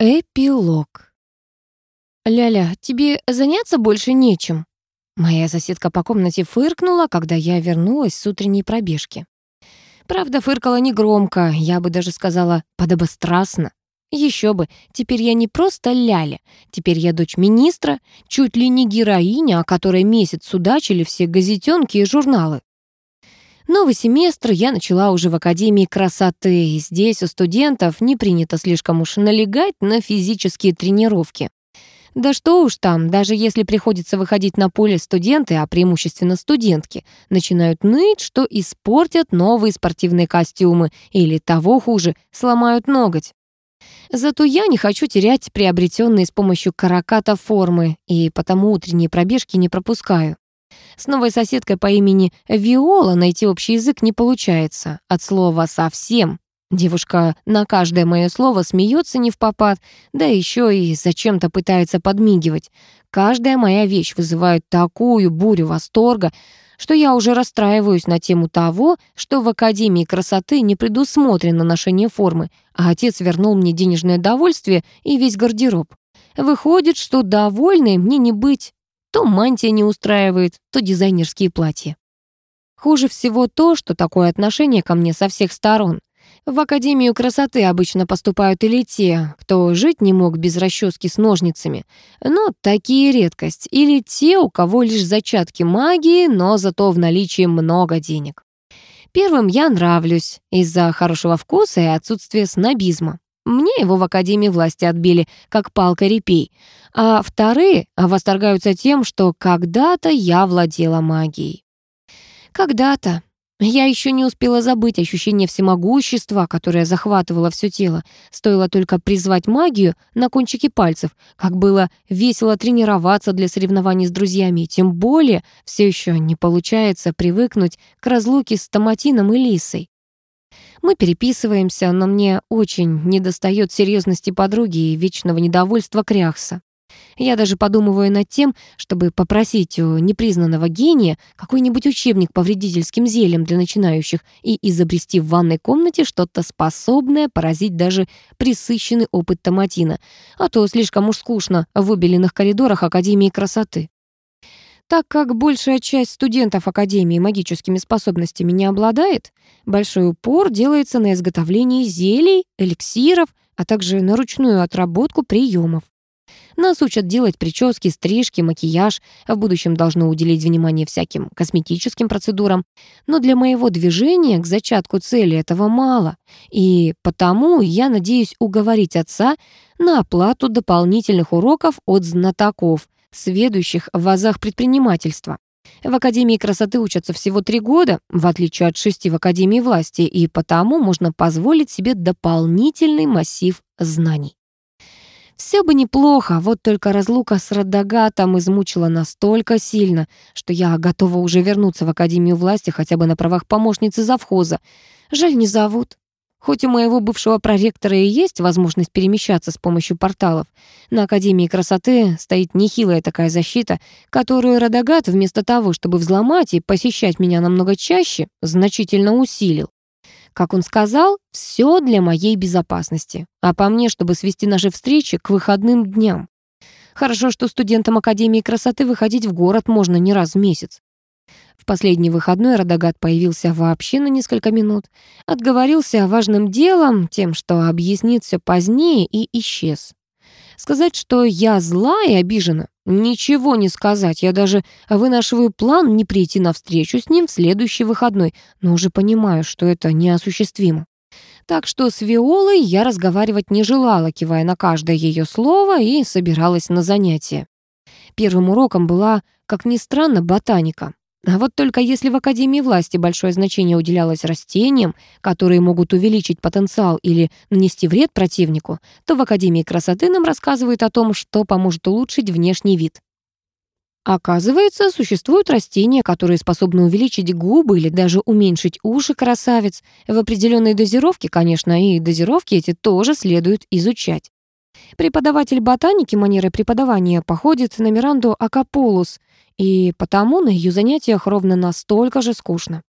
Эпилог. «Ляля, тебе заняться больше нечем?» Моя соседка по комнате фыркнула, когда я вернулась с утренней пробежки. Правда, фыркала негромко, я бы даже сказала подобострастно. Еще бы, теперь я не просто Ляля, теперь я дочь министра, чуть ли не героиня, о которой месяц судачили все газетенки и журналы. Новый семестр я начала уже в Академии красоты, и здесь у студентов не принято слишком уж налегать на физические тренировки. Да что уж там, даже если приходится выходить на поле студенты, а преимущественно студентки, начинают ныть, что испортят новые спортивные костюмы или, того хуже, сломают ноготь. Зато я не хочу терять приобретенные с помощью караката формы, и потому утренние пробежки не пропускаю. С новой соседкой по имени Виола найти общий язык не получается. От слова «совсем». Девушка на каждое мое слово смеется не в попад, да еще и зачем-то пытается подмигивать. Каждая моя вещь вызывает такую бурю восторга, что я уже расстраиваюсь на тему того, что в Академии красоты не предусмотрено ношение формы, а отец вернул мне денежное довольствие и весь гардероб. Выходит, что довольной мне не быть. То мантия не устраивает, то дизайнерские платья. Хуже всего то, что такое отношение ко мне со всех сторон. В Академию красоты обычно поступают или те, кто жить не мог без расчески с ножницами, но такие редкость, или те, у кого лишь зачатки магии, но зато в наличии много денег. Первым я нравлюсь из-за хорошего вкуса и отсутствия снобизма. Мне его в Академии власти отбили, как палка репей. А вторые восторгаются тем, что когда-то я владела магией. Когда-то. Я еще не успела забыть ощущение всемогущества, которое захватывало все тело. Стоило только призвать магию на кончике пальцев, как было весело тренироваться для соревнований с друзьями. Тем более все еще не получается привыкнуть к разлуке с Томатином и Лисой. Мы переписываемся, но мне очень недостает серьезности подруги и вечного недовольства Кряхса. Я даже подумываю над тем, чтобы попросить у непризнанного гения какой-нибудь учебник по вредительским зельям для начинающих и изобрести в ванной комнате что-то способное поразить даже присыщенный опыт томатина, а то слишком уж скучно в выбеленных коридорах Академии красоты. Так как большая часть студентов Академии магическими способностями не обладает, большой упор делается на изготовлении зелий, эликсиров, а также на ручную отработку приемов. Нас учат делать прически, стрижки, макияж, а в будущем должно уделить внимание всяким косметическим процедурам. Но для моего движения к зачатку цели этого мало, и потому я надеюсь уговорить отца на оплату дополнительных уроков от знатоков, сведущих в азах предпринимательства. В Академии красоты учатся всего три года, в отличие от шести в Академии власти, и потому можно позволить себе дополнительный массив знаний. Все бы неплохо, вот только разлука с Радагатом измучила настолько сильно, что я готова уже вернуться в Академию власти хотя бы на правах помощницы завхоза. Жаль, не зовут. Хоть у моего бывшего проректора и есть возможность перемещаться с помощью порталов, на Академии красоты стоит нехилая такая защита, которую Радагат вместо того, чтобы взломать и посещать меня намного чаще, значительно усилил. Как он сказал, все для моей безопасности, а по мне, чтобы свести наши встречи к выходным дням. Хорошо, что студентам Академии красоты выходить в город можно не раз в месяц. В последний выходной Радагат появился вообще на несколько минут, отговорился важным делом, тем, что объяснит все позднее, и исчез. Сказать, что я зла и обижена, ничего не сказать. Я даже вынашиваю план не прийти на встречу с ним в следующий выходной, но уже понимаю, что это неосуществимо. Так что с Виолой я разговаривать не желала, кивая на каждое ее слово, и собиралась на занятия. Первым уроком была, как ни странно, ботаника. А вот только если в Академии власти большое значение уделялось растениям, которые могут увеличить потенциал или нанести вред противнику, то в Академии красоты нам рассказывают о том, что поможет улучшить внешний вид. Оказывается, существуют растения, которые способны увеличить губы или даже уменьшить уши красавиц. В определенной дозировке, конечно, и дозировки эти тоже следует изучать. Преподаватель ботаники манеры преподавания походит на Миранду Акаполус, и потому на ее занятиях ровно настолько же скучно.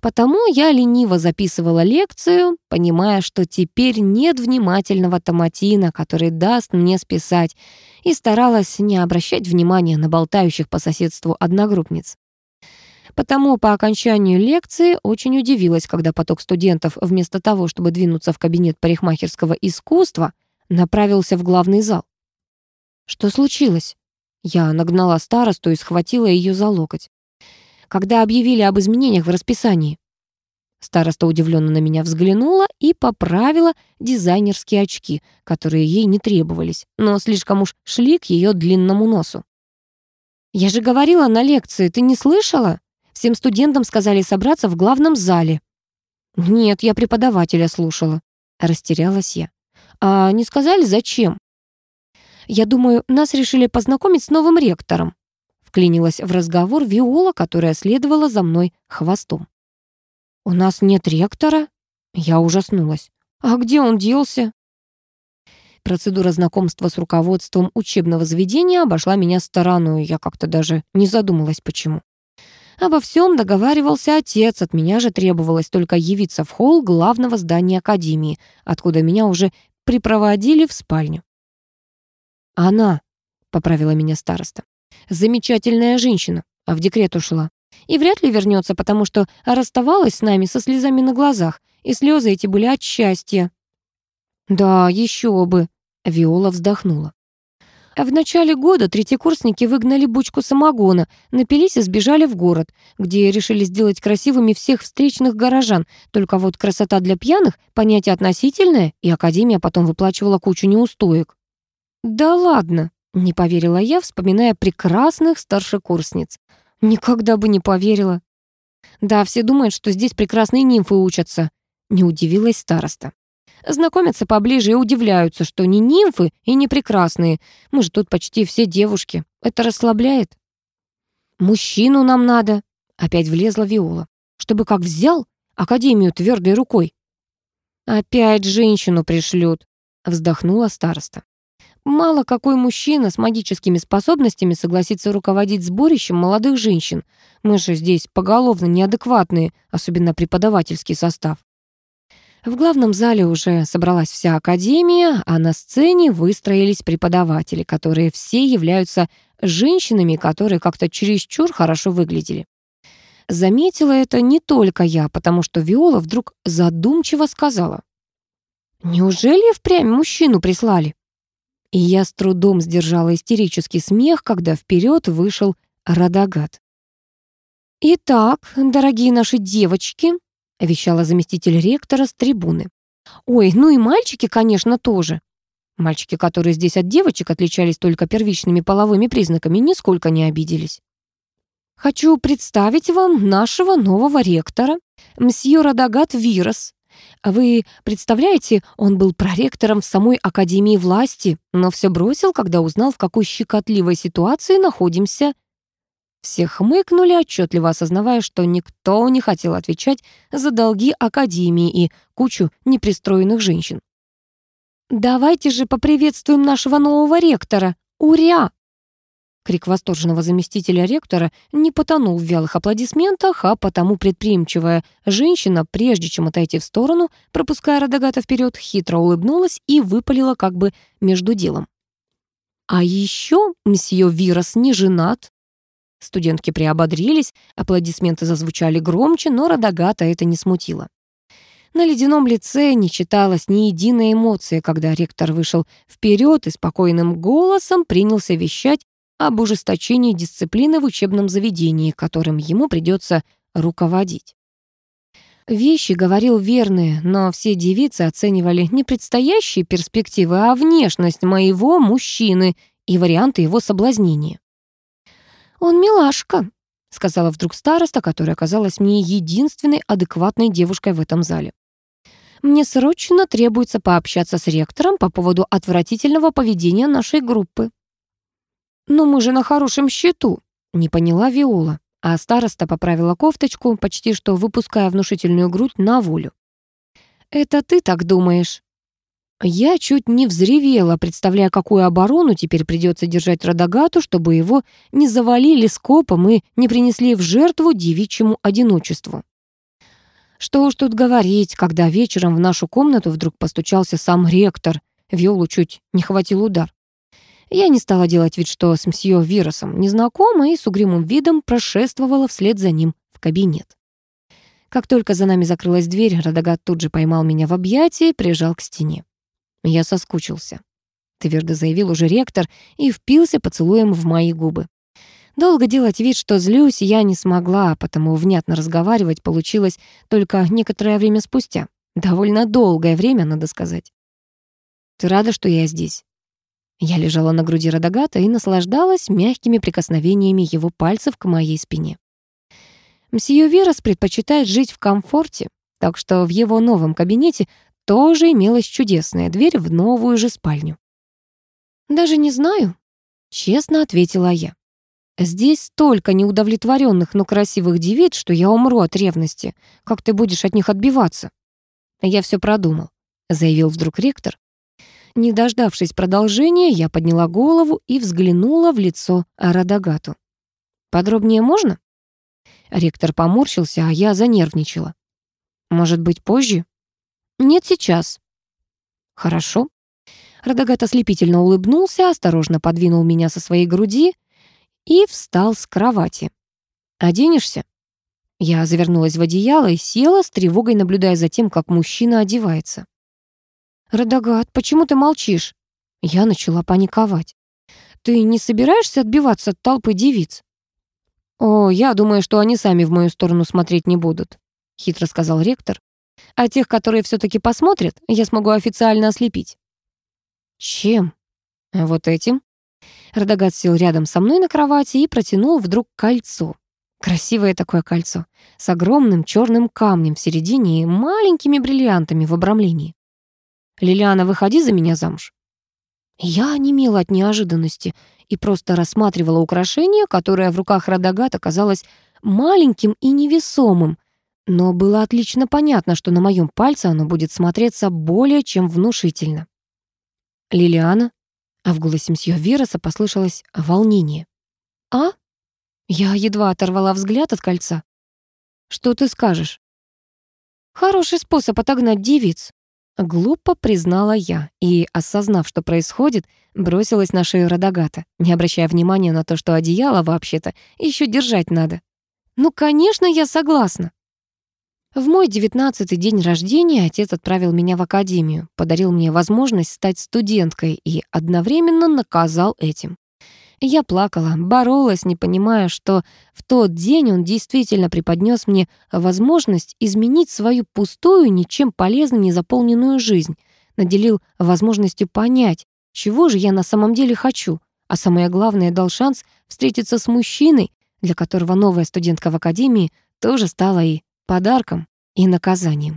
Потому я лениво записывала лекцию, понимая, что теперь нет внимательного томатина, который даст мне списать, и старалась не обращать внимания на болтающих по соседству одногруппниц. Потому по окончанию лекции очень удивилась, когда поток студентов вместо того, чтобы двинуться в кабинет парикмахерского искусства, направился в главный зал. Что случилось? Я нагнала старосту и схватила ее за локоть. Когда объявили об изменениях в расписании. Староста удивленно на меня взглянула и поправила дизайнерские очки, которые ей не требовались, но слишком уж шли к ее длинному носу. «Я же говорила на лекции, ты не слышала? Всем студентам сказали собраться в главном зале». «Нет, я преподавателя слушала», — растерялась я. «А не сказали, зачем?» «Я думаю, нас решили познакомить с новым ректором», — вклинилась в разговор Виола, которая следовала за мной хвостом. «У нас нет ректора?» Я ужаснулась. «А где он делся?» Процедура знакомства с руководством учебного заведения обошла меня стороной, я как-то даже не задумалась, почему. Обо всем договаривался отец, от меня же требовалось только явиться в холл главного здания академии, откуда меня уже припроводили в спальню. «Она», — поправила меня староста, — «замечательная женщина, а в декрет ушла. И вряд ли вернется, потому что расставалась с нами со слезами на глазах, и слезы эти были от счастья». «Да, еще бы», — Виола вздохнула. В начале года третьекурсники выгнали бучку самогона, напились и сбежали в город, где решили сделать красивыми всех встречных горожан. Только вот красота для пьяных — понятие относительное, и Академия потом выплачивала кучу неустоек. «Да ладно», — не поверила я, вспоминая прекрасных старшекурсниц. Никогда бы не поверила. Да, все думают, что здесь прекрасные нимфы учатся. Не удивилась староста. Знакомятся поближе и удивляются, что не нимфы и не прекрасные. Мы же тут почти все девушки. Это расслабляет. Мужчину нам надо. Опять влезла Виола. Чтобы как взял Академию твердой рукой. Опять женщину пришлют. Вздохнула староста. Мало какой мужчина с магическими способностями согласится руководить сборищем молодых женщин. Мы же здесь поголовно неадекватные, особенно преподавательский состав. В главном зале уже собралась вся академия, а на сцене выстроились преподаватели, которые все являются женщинами, которые как-то чересчур хорошо выглядели. Заметила это не только я, потому что Виола вдруг задумчиво сказала. «Неужели впрямь мужчину прислали?» И я с трудом сдержала истерический смех, когда вперед вышел Радагат. «Итак, дорогие наши девочки», вещала заместитель ректора с трибуны. «Ой, ну и мальчики, конечно, тоже». Мальчики, которые здесь от девочек отличались только первичными половыми признаками, нисколько не обиделись. «Хочу представить вам нашего нового ректора, мсье Радагат Вирос. Вы представляете, он был проректором в самой Академии власти, но все бросил, когда узнал, в какой щекотливой ситуации находимся все хмыкнули, отчетливо осознавая, что никто не хотел отвечать за долги Академии и кучу непристроенных женщин. «Давайте же поприветствуем нашего нового ректора! Уря!» Крик восторженного заместителя ректора не потонул в вялых аплодисментах, а потому предприимчивая женщина, прежде чем отойти в сторону, пропуская Радагата вперед, хитро улыбнулась и выпалила как бы между делом. «А еще мсье Вирос не женат, Студентки приободрились, аплодисменты зазвучали громче, но Радагата это не смутило. На ледяном лице не читалось ни единой эмоции, когда ректор вышел вперед и спокойным голосом принялся вещать об ужесточении дисциплины в учебном заведении, которым ему придется руководить. Вещи говорил верные, но все девицы оценивали не предстоящие перспективы, а внешность моего мужчины и варианты его соблазнения. «Он милашка», — сказала вдруг староста, которая оказалась мне единственной адекватной девушкой в этом зале. «Мне срочно требуется пообщаться с ректором по поводу отвратительного поведения нашей группы». «Но мы же на хорошем счету», — не поняла Виола, а староста поправила кофточку, почти что выпуская внушительную грудь на волю. «Это ты так думаешь?» Я чуть не взревела, представляя, какую оборону теперь придется держать Радагату, чтобы его не завалили скопом и не принесли в жертву девичьему одиночеству. Что уж тут говорить, когда вечером в нашу комнату вдруг постучался сам ректор, Виолу чуть не хватил удар. Я не стала делать вид, что с мсье Виросом незнакома, и с угрюмым видом прошествовала вслед за ним в кабинет. Как только за нами закрылась дверь, Радагат тут же поймал меня в объятия и прижал к стене. Я соскучился. Твердо заявил уже ректор и впился поцелуем в мои губы. Долго делать вид, что злюсь, я не смогла, потому внятно разговаривать получилось только некоторое время спустя. Довольно долгое время, надо сказать. «Ты рада, что я здесь?» Я лежала на груди Радагата и наслаждалась мягкими прикосновениями его пальцев к моей спине. Мсье Вирос предпочитает жить в комфорте, так что в его новом кабинете тоже имелась чудесная дверь в новую же спальню. «Даже не знаю», — честно ответила я. «Здесь столько неудовлетворенных, но красивых девиц, что я умру от ревности. Как ты будешь от них отбиваться?» «Я все продумал», — заявил вдруг ректор, не дождавшись продолжения, я подняла голову и взглянула в лицо Радагату. «Подробнее можно?» Ректор поморщился, а я занервничала. «Может быть, позже?» «Нет, сейчас». «Хорошо». Радагат ослепительно улыбнулся, осторожно подвинул меня со своей груди и встал с кровати. «Оденешься?» Я завернулась в одеяло и села, с тревогой наблюдая за тем, как мужчина одевается. «Радагат, почему ты молчишь?» Я начала паниковать. «Ты не собираешься отбиваться от толпы девиц?» «О, я думаю, что они сами в мою сторону смотреть не будут», — хитро сказал ректор. «А тех, которые все таки посмотрят, я смогу официально ослепить». «Чем?» «Вот этим». Радагат сел рядом со мной на кровати и протянул вдруг кольцо. Красивое такое кольцо, с огромным черным камнем в середине и маленькими бриллиантами в обрамлении. «Лилиана, выходи за меня замуж». Я онемела от неожиданности и просто рассматривала украшение, которое в руках Радагат оказалось маленьким и невесомым, но было отлично понятно, что на моем пальце оно будет смотреться более чем внушительно. «Лилиана?» А в голосе мсье Вироса послышалось волнение. «А?» Я едва оторвала взгляд от кольца. «Что ты скажешь?» «Хороший способ отогнать девиц», Глупо признала я и, осознав, что происходит, бросилась на шею Радагата, не обращая внимания на то, что одеяло вообще-то еще держать надо. «Ну, конечно, я согласна». В мой девятнадцатый день рождения отец отправил меня в академию, подарил мне возможность стать студенткой и одновременно наказал этим. Я плакала, боролась, не понимая, что в тот день он действительно преподнес мне возможность изменить свою пустую, ничем полезным не заполненную жизнь, наделил возможностью понять, чего же я на самом деле хочу, а самое главное, дал шанс встретиться с мужчиной, для которого новая студентка в академии тоже стала и подарком, и наказанием.